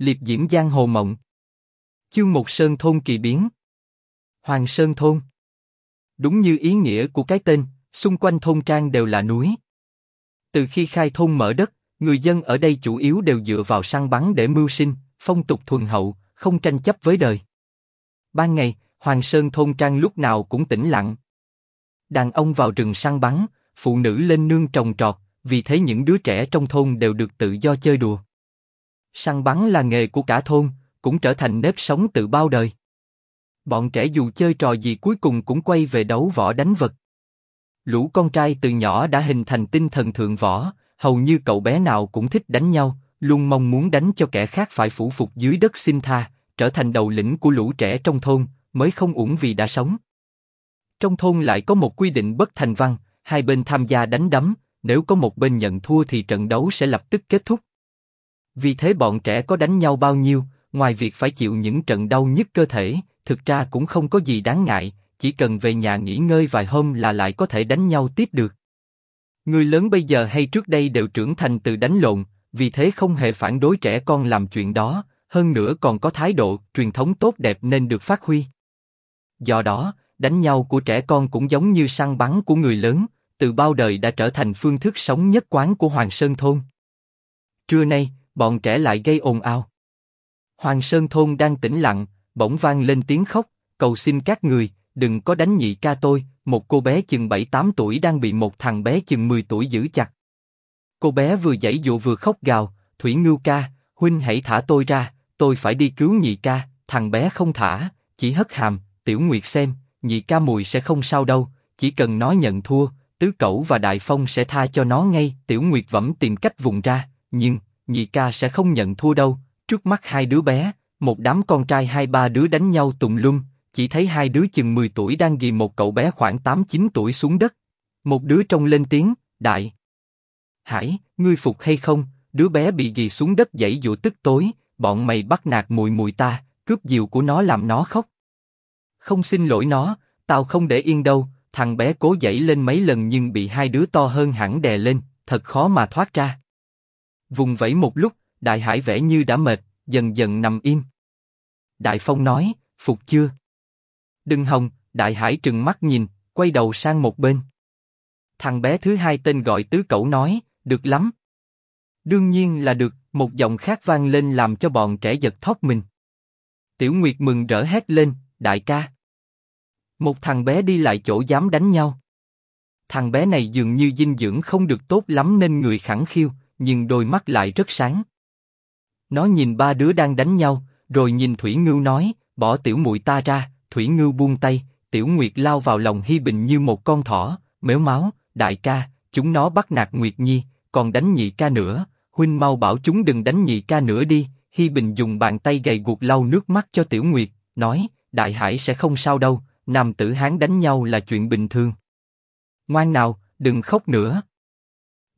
liệp diễm giang hồ mộng. Chương một Sơn Thôn kỳ biến. Hoàng Sơn Thôn. Đúng như ý nghĩa của cái tên, xung quanh thôn trang đều là núi. Từ khi khai thôn mở đất, người dân ở đây chủ yếu đều dựa vào săn bắn để mưu sinh, phong tục thuần hậu, không tranh chấp với đời. Ban ngày, Hoàng Sơn thôn trang lúc nào cũng tĩnh lặng. Đàn ông vào rừng săn bắn, phụ nữ lên nương trồng trọt, vì thế những đứa trẻ trong thôn đều được tự do chơi đùa. Săn bắn là nghề của cả thôn, cũng trở thành nếp sống từ bao đời. Bọn trẻ dù chơi trò gì cuối cùng cũng quay về đấu võ đánh vật. Lũ con trai từ nhỏ đã hình thành tinh thần thượng võ, hầu như cậu bé nào cũng thích đánh nhau, luôn mong muốn đánh cho kẻ khác phải phủ phục dưới đất xin tha, trở thành đầu lĩnh của lũ trẻ trong thôn, mới không uổng vì đã sống. Trong thôn lại có một quy định bất thành văn, hai bên tham gia đánh đấm, nếu có một bên nhận thua thì trận đấu sẽ lập tức kết thúc. Vì thế bọn trẻ có đánh nhau bao nhiêu, ngoài việc phải chịu những trận đau nhức cơ thể, thực ra cũng không có gì đáng ngại, chỉ cần về nhà nghỉ ngơi vài hôm là lại có thể đánh nhau tiếp được. Người lớn bây giờ hay trước đây đều trưởng thành từ đánh lộn, vì thế không hề phản đối trẻ con làm chuyện đó, hơn nữa còn có thái độ, truyền thống tốt đẹp nên được phát huy. Do đó, đánh nhau của trẻ con cũng giống như săn bắn của người lớn, từ bao đời đã trở thành phương thức sống nhất quán của Hoàng Sơn thôn. Trưa nay, bọn trẻ lại gây ồn ào. Hoàng Sơn thôn đang tĩnh lặng, bỗng vang lên tiếng khóc, cầu xin các người, đừng có đánh nhị ca tôi. Một cô bé chừng 7-8 tuổi đang bị một thằng bé chừng 10 tuổi giữ chặt. Cô bé vừa giãy dụ vừa khóc gào, Thủy Ngưu ca, huynh hãy thả tôi ra, tôi phải đi cứu nhị ca. Thằng bé không thả, chỉ hất hàm, Tiểu Nguyệt xem, nhị ca mùi sẽ không sao đâu, chỉ cần nó nhận thua, tứ cẩu và đại phong sẽ tha cho nó ngay. Tiểu Nguyệt vẫm tìm cách vùng ra, nhưng nhị ca sẽ không nhận thua đâu. Trước mắt hai đứa bé, một đám con trai hai ba đứa đánh nhau tùng lum, chỉ thấy hai đứa chừng 10 tuổi đang ghi một cậu bé khoảng 8-9 tuổi xuống đất. Một đứa trông lên tiếng, đại. Hải, ngươi phục hay không? Đứa bé bị ghi xuống đất dãy dụ tức tối, bọn mày bắt nạt mùi mùi ta, cướp diều của nó làm nó khóc. Không xin lỗi nó, tao không để yên đâu. Thằng bé cố dãy lên mấy lần nhưng bị hai đứa to hơn hẳn đè lên, thật khó mà thoát ra. Vùng vẫy một lúc, đại hải vẻ như đã mệt, dần dần nằm im. Đại Phong nói, phục chưa? Đừng hòng, Đại Hải trừng mắt nhìn, quay đầu sang một bên. Thằng bé thứ hai tên gọi tứ cẩu nói, được lắm. Đương nhiên là được, một giọng khác vang lên làm cho bọn trẻ giật thót mình. Tiểu Nguyệt mừng rỡ hét lên, đại ca. Một thằng bé đi lại chỗ dám đánh nhau. Thằng bé này dường như dinh dưỡng không được tốt lắm nên người khẳng khiu, nhưng đôi mắt lại rất sáng. Nó nhìn ba đứa đang đánh nhau, rồi nhìn Thủy Ngưu nói, bỏ tiểu muội ta ra. Thủy Ngưu buông tay, Tiểu Nguyệt lao vào lòng Hi Bình như một con thỏ, mếu máu, đại ca, chúng nó bắt nạt Nguyệt Nhi, còn đánh nhị ca nữa, huynh mau bảo chúng đừng đánh nhị ca nữa đi. Hi Bình dùng bàn tay gầy guộc lau nước mắt cho Tiểu Nguyệt, nói, đại hải sẽ không sao đâu, nam tử hán đánh nhau là chuyện bình thường. Ngoan nào, đừng khóc nữa.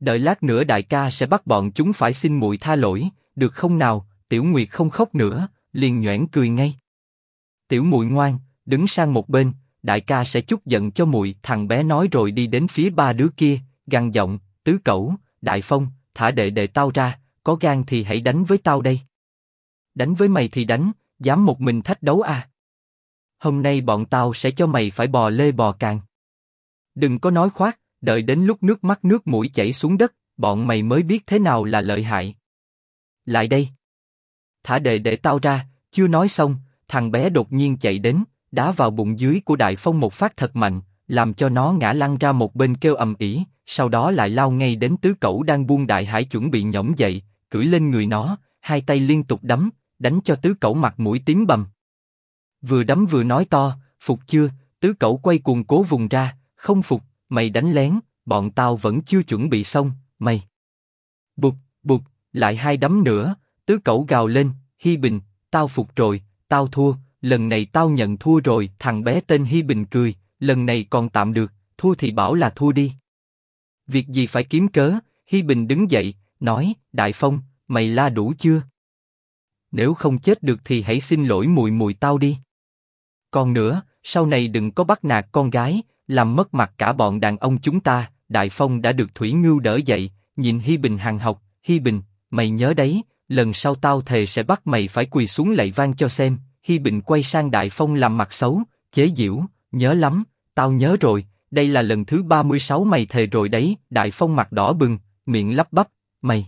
Đợi lát nữa đại ca sẽ bắt bọn chúng phải xin muội tha lỗi, được không nào? Tiểu Nguyệt không khóc nữa, liền nhõn cười ngay. Tiểu muội ngoan, đứng sang một bên, đại ca sẽ chút giận cho muội. Thằng bé nói rồi đi đến phía ba đứa kia, gằn giọng, tứ cẩu, đại phong, thả đệ đệ tao ra, có gan thì hãy đánh với tao đây. Đánh với mày thì đánh, dám một mình thách đấu à? Hôm nay bọn tao sẽ cho mày phải bò lê bò càng. Đừng có nói khoác, đợi đến lúc nước mắt nước mũi chảy xuống đất, bọn mày mới biết thế nào là lợi hại. Lại đây. Thả đệ để tao ra, chưa nói xong, thằng bé đột nhiên chạy đến, đá vào bụng dưới của Đại Phong một phát thật mạnh, làm cho nó ngã lăn ra một bên kêu ầm ĩ, sau đó lại lao ngay đến tứ cẩu đang buông Đại Hải chuẩn bị nhổm dậy, cưỡi lên người nó, hai tay liên tục đấm, đánh cho tứ cẩu mặt mũi tím bầm. Vừa đấm vừa nói to, phục chưa? Tứ cẩu quay cuồng cố vùng ra, không phục, mày đánh lén, bọn tao vẫn chưa chuẩn bị xong, mày. Bụt, bụt, lại hai đấm nữa, tứ cẩu gào lên, Hi Bình, tao phục rồi, tao thua, lần này tao nhận thua rồi. Thằng bé tên Hi Bình cười, lần này còn tạm được, thua thì bảo là thua đi. Việc gì phải kiếm cớ? Hi Bình đứng dậy, nói, Đại Phong, mày la đủ chưa? Nếu không chết được thì hãy xin lỗi mùi mùi tao đi. Còn nữa, sau này đừng có bắt nạt con gái, làm mất mặt cả bọn đàn ông chúng ta. Đại Phong đã được Thủy Ngưu đỡ dậy, nhìn Hi Bình hàng học, Hi Bình, mày nhớ đấy, lần sau tao thề sẽ bắt mày phải quỳ xuống lạy van cho xem. Hi Bình quay sang Đại Phong làm mặt xấu, chế giễu, nhớ lắm, tao nhớ rồi, đây là lần thứ 36 mày thề rồi đấy. Đại Phong mặt đỏ bừng, miệng lắp bắp, mày.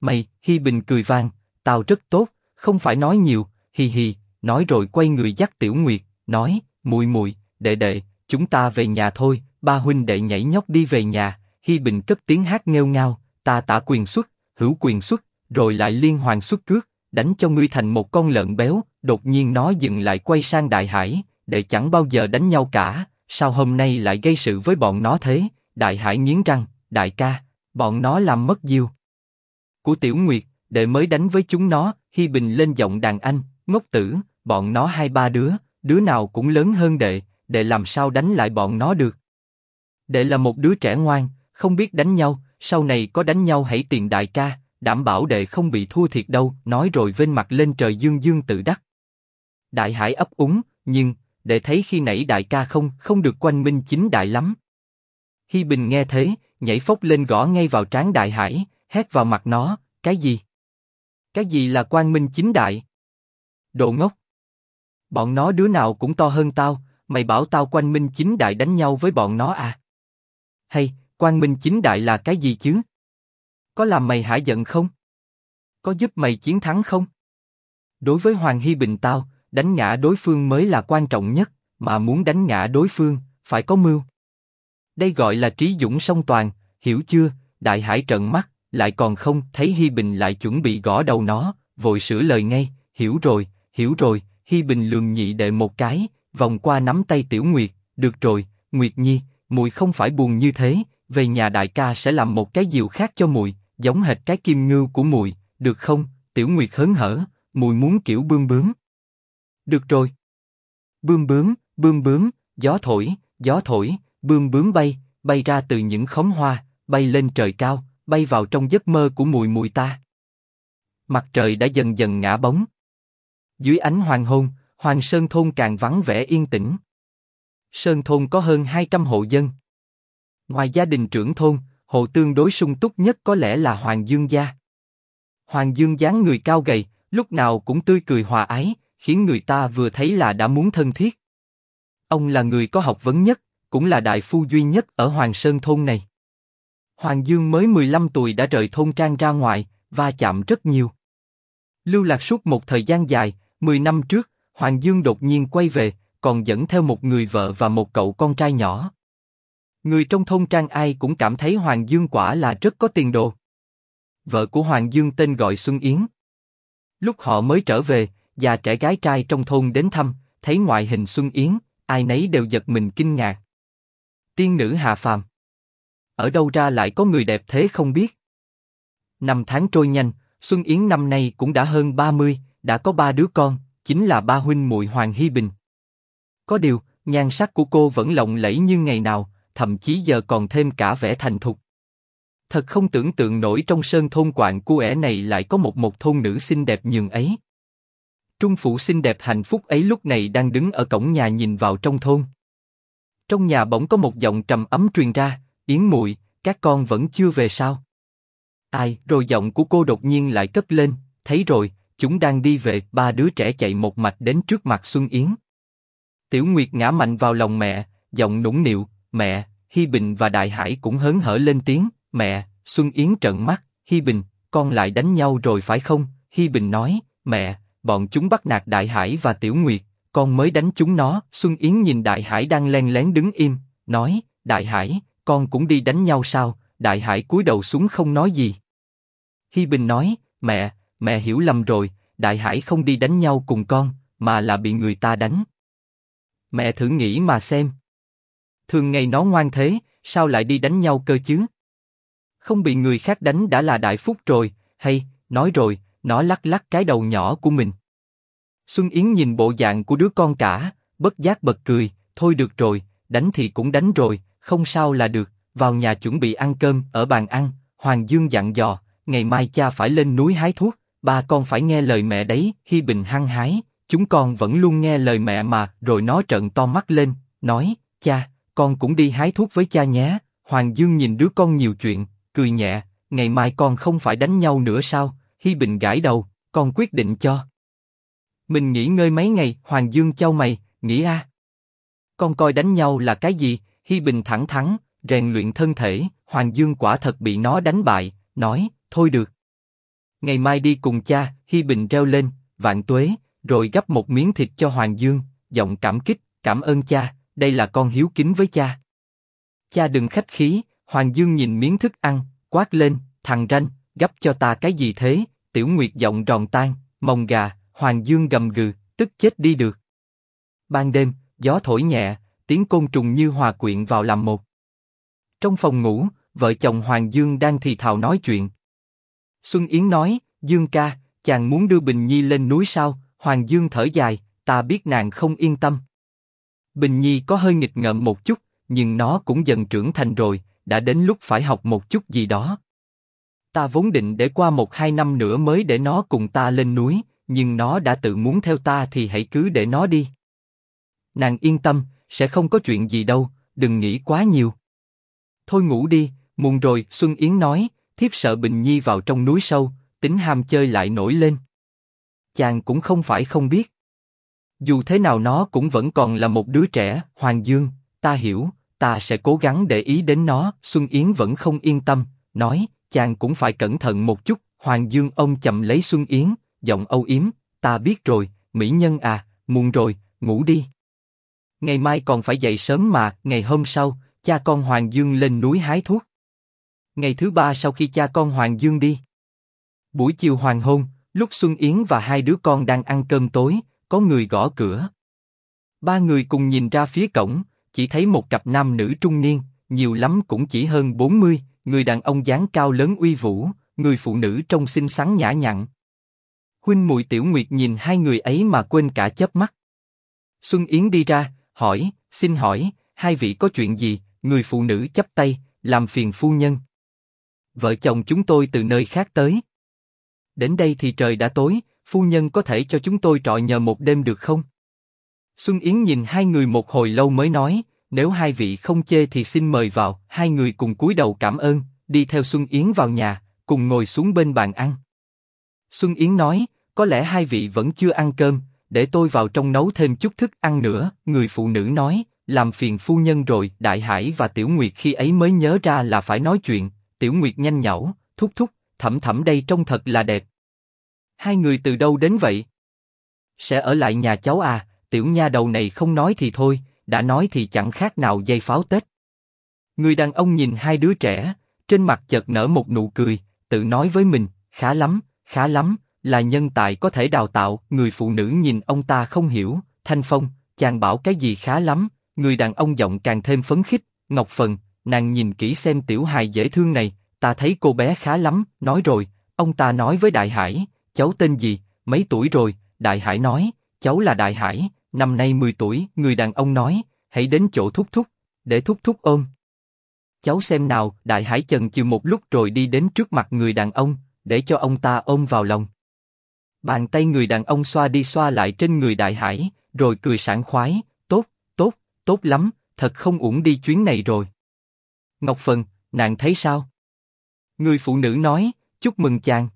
Mày, Hi Bình cười vang, tao rất tốt, không phải nói nhiều, hi hi, nói rồi quay người dắt Tiểu Nguyệt, nói, mùi mùi, đệ đệ, chúng ta về nhà thôi. Ba huynh đệ nhảy nhóc đi về nhà, Hi Bình cất tiếng hát nghêu ngao, ta tả quyền xuất, hữu quyền xuất, rồi lại liên hoàn xuất cước, đánh cho ngươi thành một con lợn béo. Đột nhiên nó dừng lại quay sang Đại Hải, để chẳng bao giờ đánh nhau cả, sao hôm nay lại gây sự với bọn nó thế? Đại Hải nghiến răng, đại ca, bọn nó làm mất diêu. Của Tiểu Nguyệt, để mới đánh với chúng nó, Hi Bình lên giọng đàn anh, ngốc tử, bọn nó hai ba đứa, đứa nào cũng lớn hơn đệ, đệ làm sao đánh lại bọn nó được? Đệ là một đứa trẻ ngoan, không biết đánh nhau, sau này có đánh nhau hãy tiền đại ca, đảm bảo đệ không bị thua thiệt đâu. Nói rồi vên mặt lên trời dương dương tự đắc. Đại Hải ấp úng, nhưng đệ thấy khi nãy đại ca không không được quanh minh chính đại lắm. Hi Bình nghe thế, nhảy phốc lên gõ ngay vào trán Đại Hải, hét vào mặt nó, cái gì? Cái gì là quan minh chính đại? Đồ ngốc! Bọn nó đứa nào cũng to hơn tao, mày bảo tao quanh minh chính đại đánh nhau với bọn nó à? Hay, quan minh chính đại là cái gì chứ? Có làm mày hả giận không? Có giúp mày chiến thắng không? Đối với Hoàng Hy Bình tao, đánh ngã đối phương mới là quan trọng nhất, mà muốn đánh ngã đối phương, phải có mưu. Đây gọi là trí dũng song toàn, hiểu chưa? Đại Hải trợn mắt, lại còn không thấy Hi Bình lại chuẩn bị gõ đầu nó, vội sửa lời ngay, hiểu rồi, hiểu rồi. Hi Bình lườm nhị đệ một cái, vòng qua nắm tay Tiểu Nguyệt, được rồi, Nguyệt Nhi, mùi không phải buồn như thế, về nhà đại ca sẽ làm một cái diều khác cho mùi, giống hệt cái kim ngưu của mùi, được không? Tiểu Nguyệt hớn hở, mùi muốn kiểu bươm bướm. Được rồi. Bươm bướm, bươm bướm, gió thổi, gió thổi, bươm bướm bay, bay ra từ những khóm hoa, bay lên trời cao, bay vào trong giấc mơ của mùi mùi ta. Mặt trời đã dần dần ngã bóng. Dưới ánh hoàng hôn, Hoàng Sơn thôn càng vắng vẻ yên tĩnh. Sơn thôn có hơn 200 hộ dân. Ngoài gia đình trưởng thôn, hộ tương đối sung túc nhất có lẽ là Hoàng Dương gia. Hoàng Dương dáng người cao gầy, lúc nào cũng tươi cười hòa ái, khiến người ta vừa thấy là đã muốn thân thiết. Ông là người có học vấn nhất, cũng là đại phu duy nhất ở Hoàng Sơn thôn này. Hoàng Dương mới 15 tuổi đã rời thôn trang ra ngoài, va chạm rất nhiều. Lưu lạc suốt một thời gian dài, 10 năm trước, Hoàng Dương đột nhiên quay về, còn dẫn theo một người vợ và một cậu con trai nhỏ. Người trong thôn trang ai cũng cảm thấy Hoàng Dương quả là rất có tiền đồ. Vợ của Hoàng Dương tên gọi Xuân Yến. Lúc họ mới trở về, già trẻ gái trai trong thôn đến thăm, thấy ngoại hình Xuân Yến, ai nấy đều giật mình kinh ngạc. Tiên nữ hạ phàm. Ở đâu ra lại có người đẹp thế không biết. Năm tháng trôi nhanh, Xuân Yến năm nay cũng đã hơn 30, đã có ba đứa con, chính là ba huynh muội Hoàng Hy Bình. Có điều, nhan sắc của cô vẫn lộng lẫy như ngày nào, thậm chí giờ còn thêm cả vẻ thành thục. Thật không tưởng tượng nổi trong sơn thôn quạng cu ẻ này lại có một một thôn nữ xinh đẹp nhường ấy. Trung phụ xinh đẹp hạnh phúc ấy lúc này đang đứng ở cổng nhà nhìn vào trong thôn. Trong nhà bỗng có một giọng trầm ấm truyền ra, Yến muội, các con vẫn chưa về sao? Ai? Rồi giọng của cô đột nhiên lại cất lên, thấy rồi, chúng đang đi về. Ba đứa trẻ chạy một mạch đến trước mặt Xuân Yến. Tiểu Nguyệt ngã mạnh vào lòng mẹ, giọng nũng nịu, mẹ. Hi Bình và Đại Hải cũng hớn hở lên tiếng, mẹ. Xuân Yến trợn mắt, Hi Bình, con lại đánh nhau rồi phải không? Hi Bình nói, mẹ, bọn chúng bắt nạt Đại Hải và Tiểu Nguyệt, con mới đánh chúng nó. Xuân Yến nhìn Đại Hải đang len lén đứng im, nói, Đại Hải, con cũng đi đánh nhau sao? Đại Hải cúi đầu xuống không nói gì. Hi Bình nói, mẹ, mẹ hiểu lầm rồi, Đại Hải không đi đánh nhau cùng con, mà là bị người ta đánh. Mẹ thử nghĩ mà xem. Thường ngày nó ngoan thế, sao lại đi đánh nhau cơ chứ? Không bị người khác đánh đã là đại phúc rồi, hay, nói rồi, nó lắc lắc cái đầu nhỏ của mình. Xuân Yến nhìn bộ dạng của đứa con cả, bất giác bật cười, thôi được rồi, đánh thì cũng đánh rồi, không sao là được, vào nhà chuẩn bị ăn cơm, ở bàn ăn, Hoàng Dương dặn dò, ngày mai cha phải lên núi hái thuốc, ba con phải nghe lời mẹ đấy. Hi Bình hăng hái, chúng con vẫn luôn nghe lời mẹ mà. Rồi nó trợn to mắt lên, nói, cha, con cũng đi hái thuốc với cha nhé. Hoàng Dương nhìn đứa con nhiều chuyện, cười nhẹ, ngày mai con không phải đánh nhau nữa sao? Hi Bình gãi đầu, con quyết định cho. Mình nghỉ ngơi mấy ngày, Hoàng Dương trao mày, nghĩ a. Con coi đánh nhau là cái gì? Hi Bình thẳng thắn, rèn luyện thân thể, Hoàng Dương quả thật bị nó đánh bại, nói, thôi được. Ngày mai đi cùng cha, Hi Bình reo lên, vạn tuế, rồi gấp một miếng thịt cho Hoàng Dương, giọng cảm kích, cảm ơn cha, đây là con hiếu kính với cha. Cha đừng khách khí, Hoàng Dương nhìn miếng thức ăn, quát lên, thằng ranh, gấp cho ta cái gì thế? Tiểu Nguyệt giọng ròn tan, mông gà, Hoàng Dương gầm gừ, tức chết đi được. Ban đêm, gió thổi nhẹ, tiếng côn trùng như hòa quyện vào làm một. Trong phòng ngủ, vợ chồng Hoàng Dương đang thì thào nói chuyện. Xuân Yến nói, Dương ca, chàng muốn đưa Bình Nhi lên núi sao? Hoàng Dương thở dài, ta biết nàng không yên tâm. Bình Nhi có hơi nghịch ngợm một chút, nhưng nó cũng dần trưởng thành rồi, đã đến lúc phải học một chút gì đó. Ta vốn định để qua một hai năm nữa mới để nó cùng ta lên núi, nhưng nó đã tự muốn theo ta thì hãy cứ để nó đi. Nàng yên tâm, sẽ không có chuyện gì đâu, đừng nghĩ quá nhiều. Thôi ngủ đi, muộn rồi. Xuân Yến nói, thiếp sợ Bình Nhi vào trong núi sâu, tính ham chơi lại nổi lên. Chàng cũng không phải không biết. Dù thế nào nó cũng vẫn còn là một đứa trẻ. Hoàng Dương, ta hiểu, ta sẽ cố gắng để ý đến nó. Xuân Yến vẫn không yên tâm, nói, chàng cũng phải cẩn thận một chút. Hoàng Dương ông chậm lấy Xuân Yến, giọng âu yếm, ta biết rồi, mỹ nhân à, muộn rồi, ngủ đi. Ngày mai còn phải dậy sớm mà, ngày hôm sau, cha con Hoàng Dương lên núi hái thuốc. Ngày thứ ba sau khi cha con Hoàng Dương đi. Buổi chiều hoàng hôn, lúc Xuân Yến và hai đứa con đang ăn cơm tối, có người gõ cửa. Ba người cùng nhìn ra phía cổng, chỉ thấy một cặp nam nữ trung niên, nhiều lắm cũng chỉ hơn 40, người đàn ông dáng cao lớn uy vũ, người phụ nữ trông xinh xắn nhã nhặn. Huynh muội Tiểu Nguyệt nhìn hai người ấy mà quên cả chớp mắt. Xuân Yến đi ra, hỏi, xin hỏi, hai vị có chuyện gì? Người phụ nữ chắp tay, làm phiền phu nhân. Vợ chồng chúng tôi từ nơi khác tới. Đến đây thì trời đã tối, phu nhân có thể cho chúng tôi trọ nhờ một đêm được không? Xuân Yến nhìn hai người một hồi lâu mới nói, nếu hai vị không chê thì xin mời vào. Hai người cùng cúi đầu cảm ơn, đi theo Xuân Yến vào nhà, cùng ngồi xuống bên bàn ăn. Xuân Yến nói, có lẽ hai vị vẫn chưa ăn cơm, để tôi vào trong nấu thêm chút thức ăn nữa. Người phụ nữ nói, làm phiền phu nhân rồi. Đại Hải và Tiểu Nguyệt khi ấy mới nhớ ra là phải nói chuyện. Tiểu Nguyệt nhanh nhảu, thúc thúc, thẩm thẩm đây trông thật là đẹp. Hai người từ đâu đến vậy? Sẽ ở lại nhà cháu à? Tiểu nha đầu này không nói thì thôi, đã nói thì chẳng khác nào dây pháo Tết. Người đàn ông nhìn hai đứa trẻ, trên mặt chợt nở một nụ cười, tự nói với mình, khá lắm, khá lắm, là nhân tài có thể đào tạo. Người phụ nữ nhìn ông ta không hiểu, Thanh Phong, chàng bảo cái gì khá lắm, người đàn ông giọng càng thêm phấn khích. Ngọc Phần, nàng nhìn kỹ xem tiểu hài dễ thương này, ta thấy cô bé khá lắm. Nói rồi, ông ta nói với Đại Hải, cháu tên gì, mấy tuổi rồi? Đại Hải nói, cháu là Đại Hải, năm nay 10 tuổi. Người đàn ông nói, hãy đến chỗ thúc thúc, để thúc thúc ôm. Cháu xem nào, Đại Hải chần chừ một lúc rồi đi đến trước mặt người đàn ông, để cho ông ta ôm vào lòng. Bàn tay người đàn ông xoa đi xoa lại trên người Đại Hải, rồi cười sảng khoái, tốt, tốt, tốt lắm, thật không uổng đi chuyến này rồi. Ngọc Phần, nàng thấy sao? Người phụ nữ nói, chúc mừng chàng.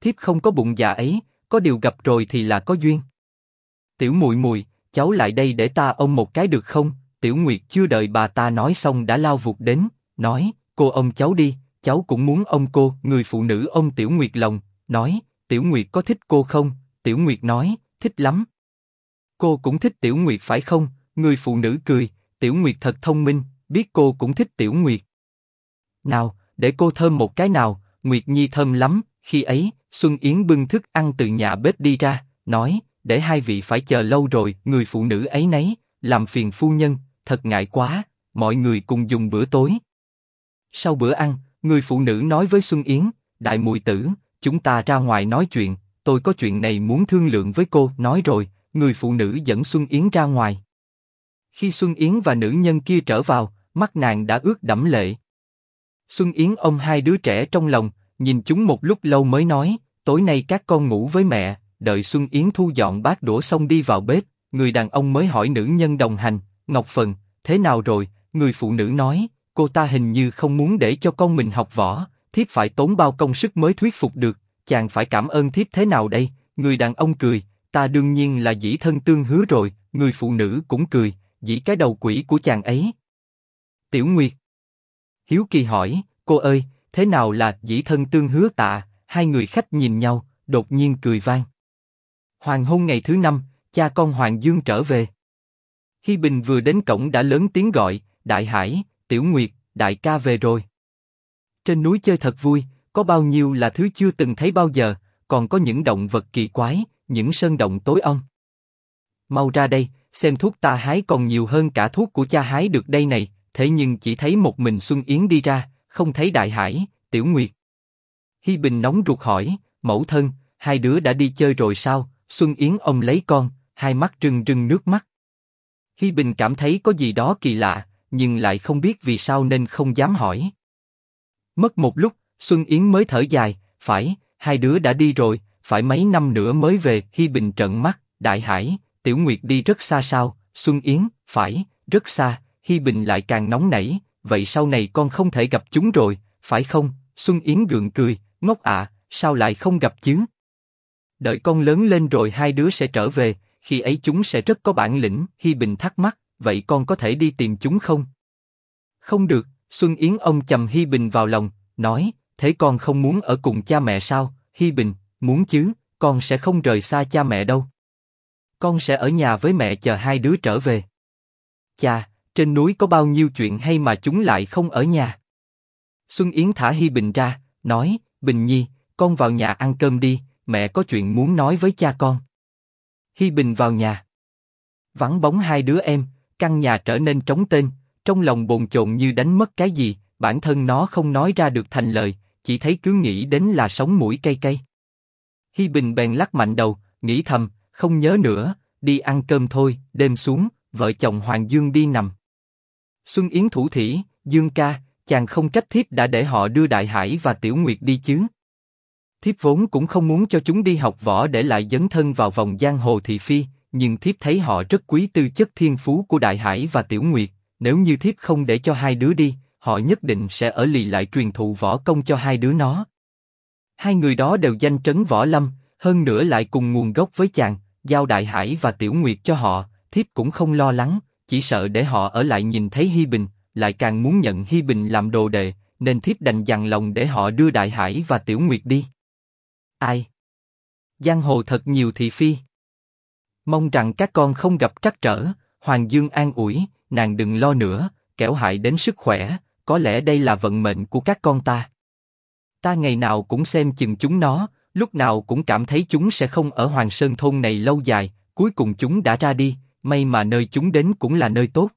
Thiếp không có bụng dạ ấy, có điều gặp rồi thì là có duyên. Tiểu Mùi Mùi, cháu lại đây để ta ông một cái được không? Tiểu Nguyệt chưa đợi bà ta nói xong đã lao vụt đến, nói, cô ông cháu đi, cháu cũng muốn ông cô. Người phụ nữ ông Tiểu Nguyệt lòng, nói, Tiểu Nguyệt có thích cô không? Tiểu Nguyệt nói, thích lắm. Cô cũng thích Tiểu Nguyệt phải không? Người phụ nữ cười, Tiểu Nguyệt thật thông minh, biết cô cũng thích Tiểu Nguyệt. Nào, để cô thơm một cái nào, Nguyệt Nhi thơm lắm. Khi ấy, Xuân Yến bưng thức ăn từ nhà bếp đi ra, nói, để hai vị phải chờ lâu rồi. Người phụ nữ ấy nấy, làm phiền phu nhân, thật ngại quá. Mọi người cùng dùng bữa tối. Sau bữa ăn, người phụ nữ nói với Xuân Yến, đại muội tử, chúng ta ra ngoài nói chuyện, tôi có chuyện này muốn thương lượng với cô. Nói rồi, người phụ nữ dẫn Xuân Yến ra ngoài. Khi Xuân Yến và nữ nhân kia trở vào, mắt nàng đã ướt đẫm lệ. Xuân Yến ôm hai đứa trẻ trong lòng, nhìn chúng một lúc lâu mới nói, tối nay các con ngủ với mẹ. Đợi Xuân Yến thu dọn bát đũa xong đi vào bếp, người đàn ông mới hỏi nữ nhân đồng hành, Ngọc Phần, thế nào rồi? Người phụ nữ nói, cô ta hình như không muốn để cho con mình học võ, thiếp phải tốn bao công sức mới thuyết phục được, chàng phải cảm ơn thiếp thế nào đây? Người đàn ông cười, ta đương nhiên là dĩ thân tương hứa rồi, người phụ nữ cũng cười, dĩ cái đầu quỷ của chàng ấy. Tiểu Nguyệt. Hiếu Kỳ hỏi, cô ơi, thế nào là dĩ thân tương hứa tạ? Hai người khách nhìn nhau, đột nhiên cười vang. Hoàng hôn ngày thứ năm, cha con Hoàng Dương trở về. Hi Bình vừa đến cổng đã lớn tiếng gọi, Đại Hải, Tiểu Nguyệt, Đại ca về rồi. Trên núi chơi thật vui, có bao nhiêu là thứ chưa từng thấy bao giờ, còn có những động vật kỳ quái, những sơn động tối om. Mau ra đây, xem thuốc ta hái còn nhiều hơn cả thuốc của cha hái được đây này, thế nhưng chỉ thấy một mình Xuân Yến đi ra, không thấy Đại Hải, Tiểu Nguyệt. Hi Bình nóng ruột hỏi, mẫu thân, hai đứa đã đi chơi rồi sao? Xuân Yến ông lấy con, hai mắt rưng rưng nước mắt. Hi Bình cảm thấy có gì đó kỳ lạ, nhưng lại không biết vì sao nên không dám hỏi. Mất một lúc, Xuân Yến mới thở dài, phải, hai đứa đã đi rồi, phải mấy năm nữa mới về. Hi Bình trợn mắt, Đại Hải, Tiểu Nguyệt đi rất xa sao? Xuân Yến, phải, rất xa. Hi Bình lại càng nóng nảy, vậy sau này con không thể gặp chúng rồi, phải không? Xuân Yến gượng cười, ngốc ạ, sao lại không gặp chứ? Đợi con lớn lên rồi hai đứa sẽ trở về, khi ấy chúng sẽ rất có bản lĩnh. Hi Bình thắc mắc, vậy con có thể đi tìm chúng không? Không được, Xuân Yến ông chầm Hi Bình vào lòng, nói, thế con không muốn ở cùng cha mẹ sao? Hi Bình, muốn chứ, con sẽ không rời xa cha mẹ đâu. Con sẽ ở nhà với mẹ chờ hai đứa trở về. Cha, trên núi có bao nhiêu chuyện hay mà chúng lại không ở nhà. Xuân Yến thả Hi Bình ra, nói, Bình Nhi, con vào nhà ăn cơm đi, mẹ có chuyện muốn nói với cha con. Hi Bình vào nhà. Vắng bóng hai đứa em, căn nhà trở nên trống tên, trong lòng bồn chồn như đánh mất cái gì, bản thân nó không nói ra được thành lời, chỉ thấy cứ nghĩ đến là sống mũi cay cay. Hi Bình bèn lắc mạnh đầu, nghĩ thầm, không nhớ nữa, đi ăn cơm thôi. Đêm xuống, vợ chồng Hoàng Dương đi nằm. Xuân Yến thủ thỉ, Dương ca, chàng không trách thiếp đã để họ đưa Đại Hải và Tiểu Nguyệt đi chứ? Thiếp vốn cũng không muốn cho chúng đi học võ để lại dấn thân vào vòng giang hồ thị phi, nhưng thiếp thấy họ rất quý tư chất thiên phú của Đại Hải và Tiểu Nguyệt. Nếu như thiếp không để cho hai đứa đi, họ nhất định sẽ ở lì lại truyền thụ võ công cho hai đứa nó. Hai người đó đều danh trấn võ lâm, hơn nữa lại cùng nguồn gốc với chàng, giao Đại Hải và Tiểu Nguyệt cho họ, thiếp cũng không lo lắng, chỉ sợ để họ ở lại nhìn thấy Hi Bình, lại càng muốn nhận Hi Bình làm đồ đệ, nên thiếp đành dằn lòng để họ đưa Đại Hải và Tiểu Nguyệt đi. Ai? Giang hồ thật nhiều thị phi. Mong rằng các con không gặp trắc trở, Hoàng Dương an ủi, nàng đừng lo nữa, kẻo hại đến sức khỏe, có lẽ đây là vận mệnh của các con ta. Ta ngày nào cũng xem chừng chúng nó, lúc nào cũng cảm thấy chúng sẽ không ở Hoàng Sơn thôn này lâu dài, cuối cùng chúng đã ra đi, may mà nơi chúng đến cũng là nơi tốt.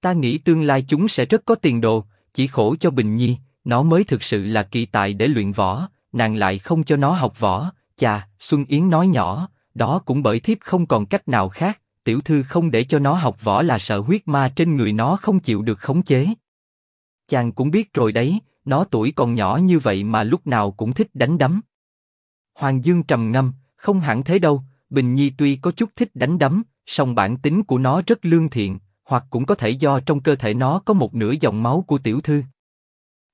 Ta nghĩ tương lai chúng sẽ rất có tiền đồ, chỉ khổ cho Bình Nhi, nó mới thực sự là kỳ tài để luyện võ, nàng lại không cho nó học võ. Chà, Xuân Yến nói nhỏ, đó cũng bởi thiếp không còn cách nào khác, tiểu thư không để cho nó học võ là sợ huyết ma trên người nó không chịu được khống chế. Chàng cũng biết rồi đấy, nó tuổi còn nhỏ như vậy mà lúc nào cũng thích đánh đấm. Hoàng Dương trầm ngâm, không hẳn thế đâu, Bình Nhi tuy có chút thích đánh đấm, song bản tính của nó rất lương thiện, hoặc cũng có thể do trong cơ thể nó có một nửa dòng máu của tiểu thư.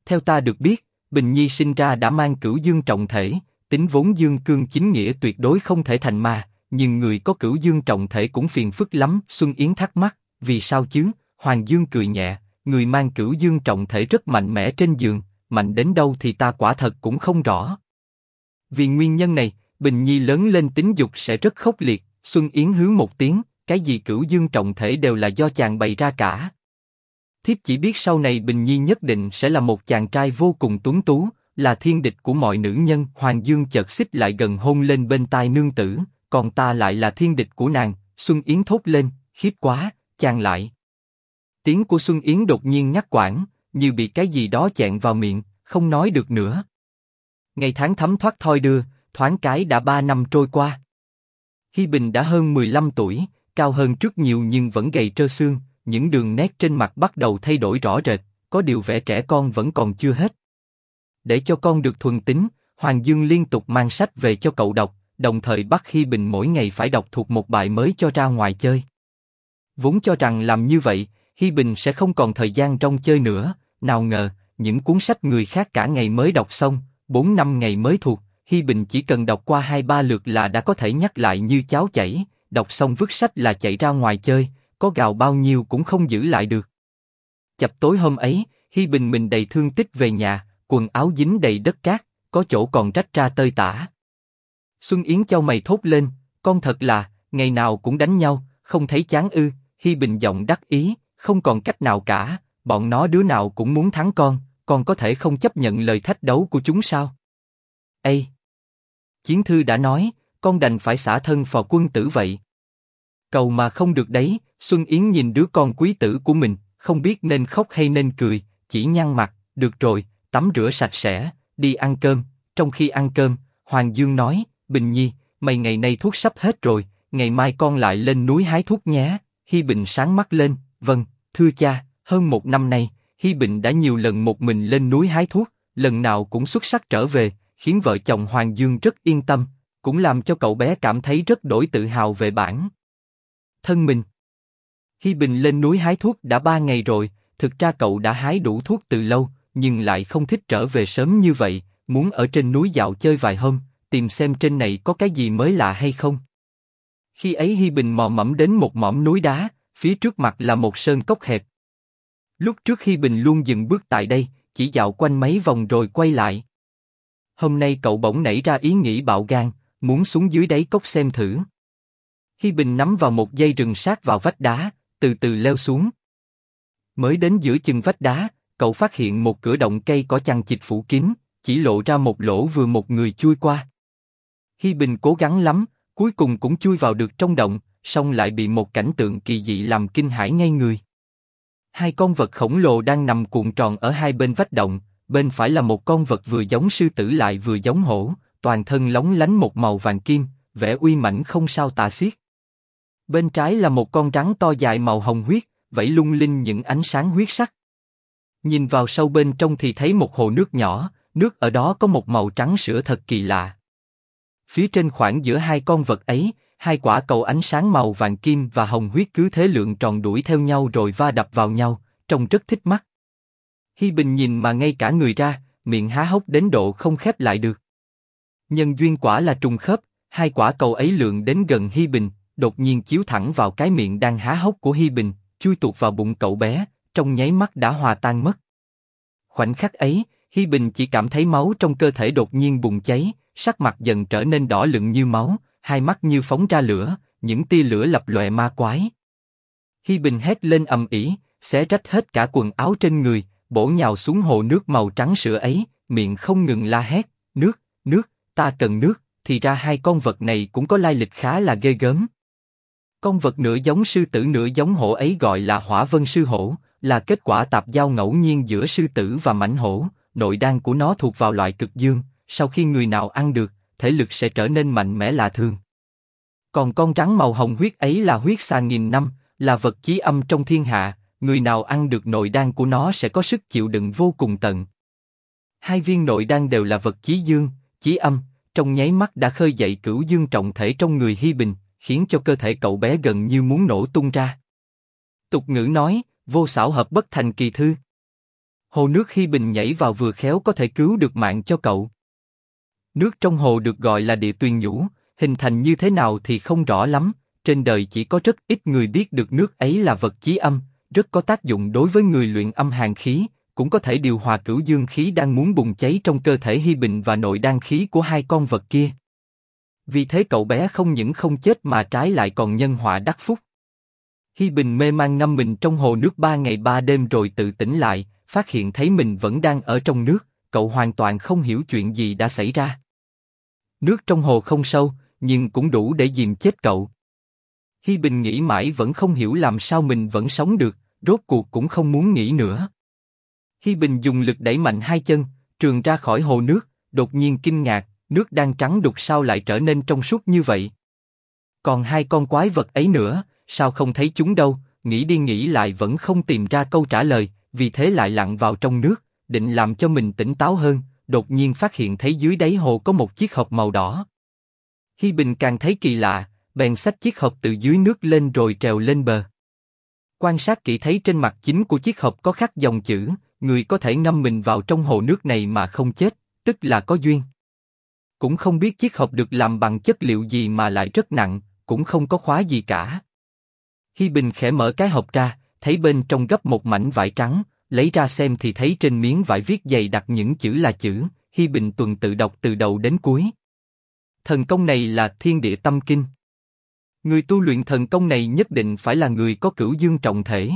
Theo ta được biết, Bình Nhi sinh ra đã mang cửu dương trọng thể, tính vốn dương cương chính nghĩa tuyệt đối không thể thành ma, nhưng người có cửu dương trọng thể cũng phiền phức lắm. Xuân Yến thắc mắc, vì sao chứ? Hoàng Dương cười nhẹ, người mang cửu dương trọng thể rất mạnh mẽ trên giường, mạnh đến đâu thì ta quả thật cũng không rõ. Vì nguyên nhân này, Bình Nhi lớn lên tính dục sẽ rất khốc liệt. Xuân Yến hướng một tiếng, cái gì cửu dương trọng thể đều là do chàng bày ra cả. Thiếp chỉ biết sau này Bình Nhi nhất định sẽ là một chàng trai vô cùng tuấn tú, là thiên địch của mọi nữ nhân. Hoàng Dương chợt xích lại gần hôn lên bên tai nương tử, còn ta lại là thiên địch của nàng. Xuân Yến thốt lên, khiếp quá, chàng lại. Tiếng của Xuân Yến đột nhiên nhắc quãng, như bị cái gì đó chẹn vào miệng, không nói được nữa. Ngày tháng thấm thoát thoi đưa, thoáng cái đã ba năm trôi qua. Hi Bình đã hơn 15 tuổi, cao hơn trước nhiều nhưng vẫn gầy trơ xương, những đường nét trên mặt bắt đầu thay đổi rõ rệt, có điều vẻ trẻ con vẫn còn chưa hết. Để cho con được thuần tính, Hoàng Dương liên tục mang sách về cho cậu đọc, đồng thời bắt Hi Bình mỗi ngày phải đọc thuộc một bài mới cho ra ngoài chơi. Vốn cho rằng làm như vậy, Hi Bình sẽ không còn thời gian trong chơi nữa, nào ngờ, những cuốn sách người khác cả ngày mới đọc xong, bốn năm ngày mới thuộc, Hi Bình chỉ cần đọc qua hai ba lượt là đã có thể nhắc lại như cháo chảy, đọc xong vứt sách là chạy ra ngoài chơi, có gào bao nhiêu cũng không giữ lại được. Chập tối hôm ấy, Hi Bình mình đầy thương tích về nhà, quần áo dính đầy đất cát, có chỗ còn rách ra tơi tả. Xuân Yến châu mày thốt lên, con thật là, ngày nào cũng đánh nhau, không thấy chán ư? Hi Bình giọng đắc ý, không còn cách nào cả, bọn nó đứa nào cũng muốn thắng con, con có thể không chấp nhận lời thách đấu của chúng sao? Ê! Chiến thư đã nói, con đành phải xả thân phò quân tử vậy. Cầu mà không được đấy, Xuân Yến nhìn đứa con quý tử của mình, không biết nên khóc hay nên cười, chỉ nhăn mặt, được rồi, tắm rửa sạch sẽ, đi ăn cơm. Trong khi ăn cơm, Hoàng Dương nói, Bình Nhi, mày ngày nay thuốc sắp hết rồi, ngày mai con lại lên núi hái thuốc nhé. Hi Bình sáng mắt lên, vâng, thưa cha, hơn một năm nay, Hi Bình đã nhiều lần một mình lên núi hái thuốc, lần nào cũng xuất sắc trở về, khiến vợ chồng Hoàng Dương rất yên tâm, cũng làm cho cậu bé cảm thấy rất đổi tự hào về bản thân mình. Hi Bình lên núi hái thuốc đã ba ngày rồi, thực ra cậu đã hái đủ thuốc từ lâu, nhưng lại không thích trở về sớm như vậy, muốn ở trên núi dạo chơi vài hôm, tìm xem trên này có cái gì mới lạ hay không. Khi ấy Hi Bình mò mẫm đến một mỏm núi đá, phía trước mặt là một sơn cốc hẹp. Lúc trước Hi Bình luôn dừng bước tại đây, chỉ dạo quanh mấy vòng rồi quay lại. Hôm nay cậu bỗng nảy ra ý nghĩ bạo gan, muốn xuống dưới đáy cốc xem thử. Hi Bình nắm vào một dây rừng sát vào vách đá, từ từ leo xuống. Mới đến giữa chừng vách đá, cậu phát hiện một cửa động cây có chằng chịt phủ kín, chỉ lộ ra một lỗ vừa một người chui qua. Hi Bình cố gắng lắm, cuối cùng cũng chui vào được trong động, song lại bị một cảnh tượng kỳ dị làm kinh hãi ngay người. Hai con vật khổng lồ đang nằm cuộn tròn ở hai bên vách động, bên phải là một con vật vừa giống sư tử lại vừa giống hổ, toàn thân lóng lánh một màu vàng kim, vẻ uy mãnh không sao tả xiết. Bên trái là một con rắn to dài màu hồng huyết, vẫy lung linh những ánh sáng huyết sắc. Nhìn vào sâu bên trong thì thấy một hồ nước nhỏ, nước ở đó có một màu trắng sữa thật kỳ lạ. Phía trên khoảng giữa hai con vật ấy, hai quả cầu ánh sáng màu vàng kim và hồng huyết cứ thế lượng tròn đuổi theo nhau rồi va đập vào nhau, trông rất thích mắt. Hi Bình nhìn mà ngay cả người ra, miệng há hốc đến độ không khép lại được. Nhân duyên quả là trùng khớp, hai quả cầu ấy lượn đến gần Hi Bình, đột nhiên chiếu thẳng vào cái miệng đang há hốc của Hi Bình, chui tuột vào bụng cậu bé, trong nháy mắt đã hòa tan mất. Khoảnh khắc ấy, Hi Bình chỉ cảm thấy máu trong cơ thể đột nhiên bùng cháy, sắc mặt dần trở nên đỏ lựng như máu, hai mắt như phóng ra lửa, những tia lửa lập lòe ma quái. Hi Bình hét lên ầm ĩ, xé rách hết cả quần áo trên người, bổ nhào xuống hồ nước màu trắng sữa ấy, miệng không ngừng la hét, nước, nước, ta cần nước. Thì ra hai con vật này cũng có lai lịch khá là ghê gớm. Con vật nửa giống sư tử nửa giống hổ ấy gọi là hỏa vân sư hổ, là kết quả tạp giao ngẫu nhiên giữa sư tử và mãnh hổ. Nội đan của nó thuộc vào loại cực dương, sau khi người nào ăn được, thể lực sẽ trở nên mạnh mẽ lạ thường. Còn con rắn màu hồng huyết ấy là huyết xa nghìn năm, là vật chí âm trong thiên hạ, người nào ăn được nội đan của nó sẽ có sức chịu đựng vô cùng tận. Hai viên nội đan đều là vật chí dương, chí âm, trong nháy mắt đã khơi dậy cửu dương trọng thể trong người Hi Bình, khiến cho cơ thể cậu bé gần như muốn nổ tung ra. Tục ngữ nói, vô xảo hợp bất thành kỳ thư. Hồ nước Hi Bình nhảy vào vừa khéo có thể cứu được mạng cho cậu. Nước trong hồ được gọi là địa tuyền nhũ, hình thành như thế nào thì không rõ lắm. Trên đời chỉ có rất ít người biết được nước ấy là vật chí âm, rất có tác dụng đối với người luyện âm hàn khí, cũng có thể điều hòa cửu dương khí đang muốn bùng cháy trong cơ thể Hi Bình và nội đan khí của hai con vật kia. Vì thế cậu bé không những không chết mà trái lại còn nhân họa đắc phúc. Hi Bình mê man ngâm mình trong hồ nước ba ngày ba đêm rồi tự tỉnh lại, phát hiện thấy mình vẫn đang ở trong nước, cậu hoàn toàn không hiểu chuyện gì đã xảy ra. Nước trong hồ không sâu, nhưng cũng đủ để dìm chết cậu. Hi Bình nghĩ mãi vẫn không hiểu làm sao mình vẫn sống được, rốt cuộc cũng không muốn nghĩ nữa. Hi Bình dùng lực đẩy mạnh hai chân, trường ra khỏi hồ nước, đột nhiên kinh ngạc, nước đang trắng đục sao lại trở nên trong suốt như vậy? Còn hai con quái vật ấy nữa, sao không thấy chúng đâu? Nghĩ đi nghĩ lại vẫn không tìm ra câu trả lời, vì thế lại lặn vào trong nước, định làm cho mình tỉnh táo hơn. Đột nhiên phát hiện thấy dưới đáy hồ có một chiếc hộp màu đỏ. Hi Bình càng thấy kỳ lạ, bèn xách chiếc hộp từ dưới nước lên rồi trèo lên bờ. Quan sát kỹ thấy trên mặt chính của chiếc hộp có khắc dòng chữ, người có thể ngâm mình vào trong hồ nước này mà không chết, tức là có duyên. cũng không biết chiếc hộp được làm bằng chất liệu gì mà lại rất nặng, cũng không có khóa gì cả. Hi Bình khẽ mở cái hộp ra, thấy bên trong gấp một mảnh vải trắng, lấy ra xem thì thấy trên miếng vải viết dày đặt những chữ là chữ, Hi Bình tuần tự đọc từ đầu đến cuối. Thần công này là Thiên Địa Tâm Kinh. Người tu luyện thần công này nhất định phải là người có cửu dương trọng thể.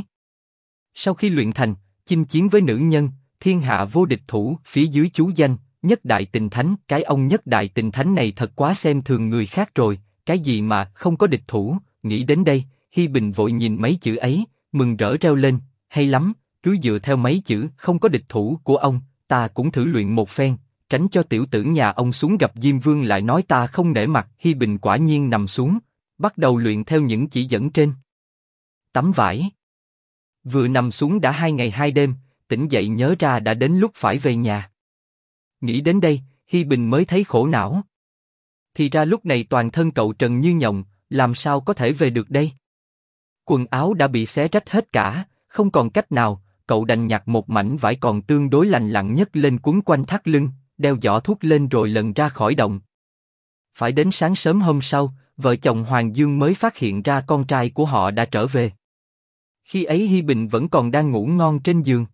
Sau khi luyện thành, chinh chiến với nữ nhân, thiên hạ vô địch thủ, phía dưới chú danh, nhất đại tình thánh, cái ông nhất đại tình thánh này thật quá xem thường người khác rồi, cái gì mà không có địch thủ, nghĩ đến đây, Hi Bình vội nhìn mấy chữ ấy, mừng rỡ reo lên, hay lắm, cứ dựa theo mấy chữ không có địch thủ của ông, ta cũng thử luyện một phen, tránh cho tiểu tử nhà ông xuống gặp Diêm Vương lại nói ta không nể mặt. Hi Bình quả nhiên nằm xuống, bắt đầu luyện theo những chỉ dẫn trên. Tấm vải. Vừa nằm xuống đã hai ngày hai đêm, tỉnh dậy nhớ ra đã đến lúc phải về nhà. Nghĩ đến đây, Hi Bình mới thấy khổ não. Thì ra lúc này toàn thân cậu trần như nhộng, làm sao có thể về được đây? Quần áo đã bị xé rách hết cả, không còn cách nào, cậu đành nhặt một mảnh vải còn tương đối lành lặn nhất lên quấn quanh thắt lưng, đeo giỏ thuốc lên rồi lần ra khỏi động. Phải đến sáng sớm hôm sau, vợ chồng Hoàng Dương mới phát hiện ra con trai của họ đã trở về. Khi ấy Hi Bình vẫn còn đang ngủ ngon trên giường.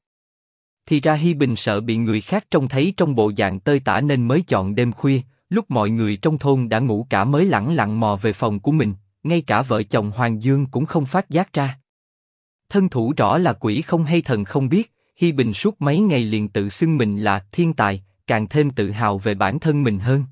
Thì ra Hi Bình sợ bị người khác trông thấy trong bộ dạng tơi tả nên mới chọn đêm khuya, lúc mọi người trong thôn đã ngủ cả mới lẳng lặng mò về phòng của mình, ngay cả vợ chồng Hoàng Dương cũng không phát giác ra. Thân thủ rõ là quỷ không hay thần không biết, Hi Bình suốt mấy ngày liền tự xưng mình là thiên tài, càng thêm tự hào về bản thân mình hơn.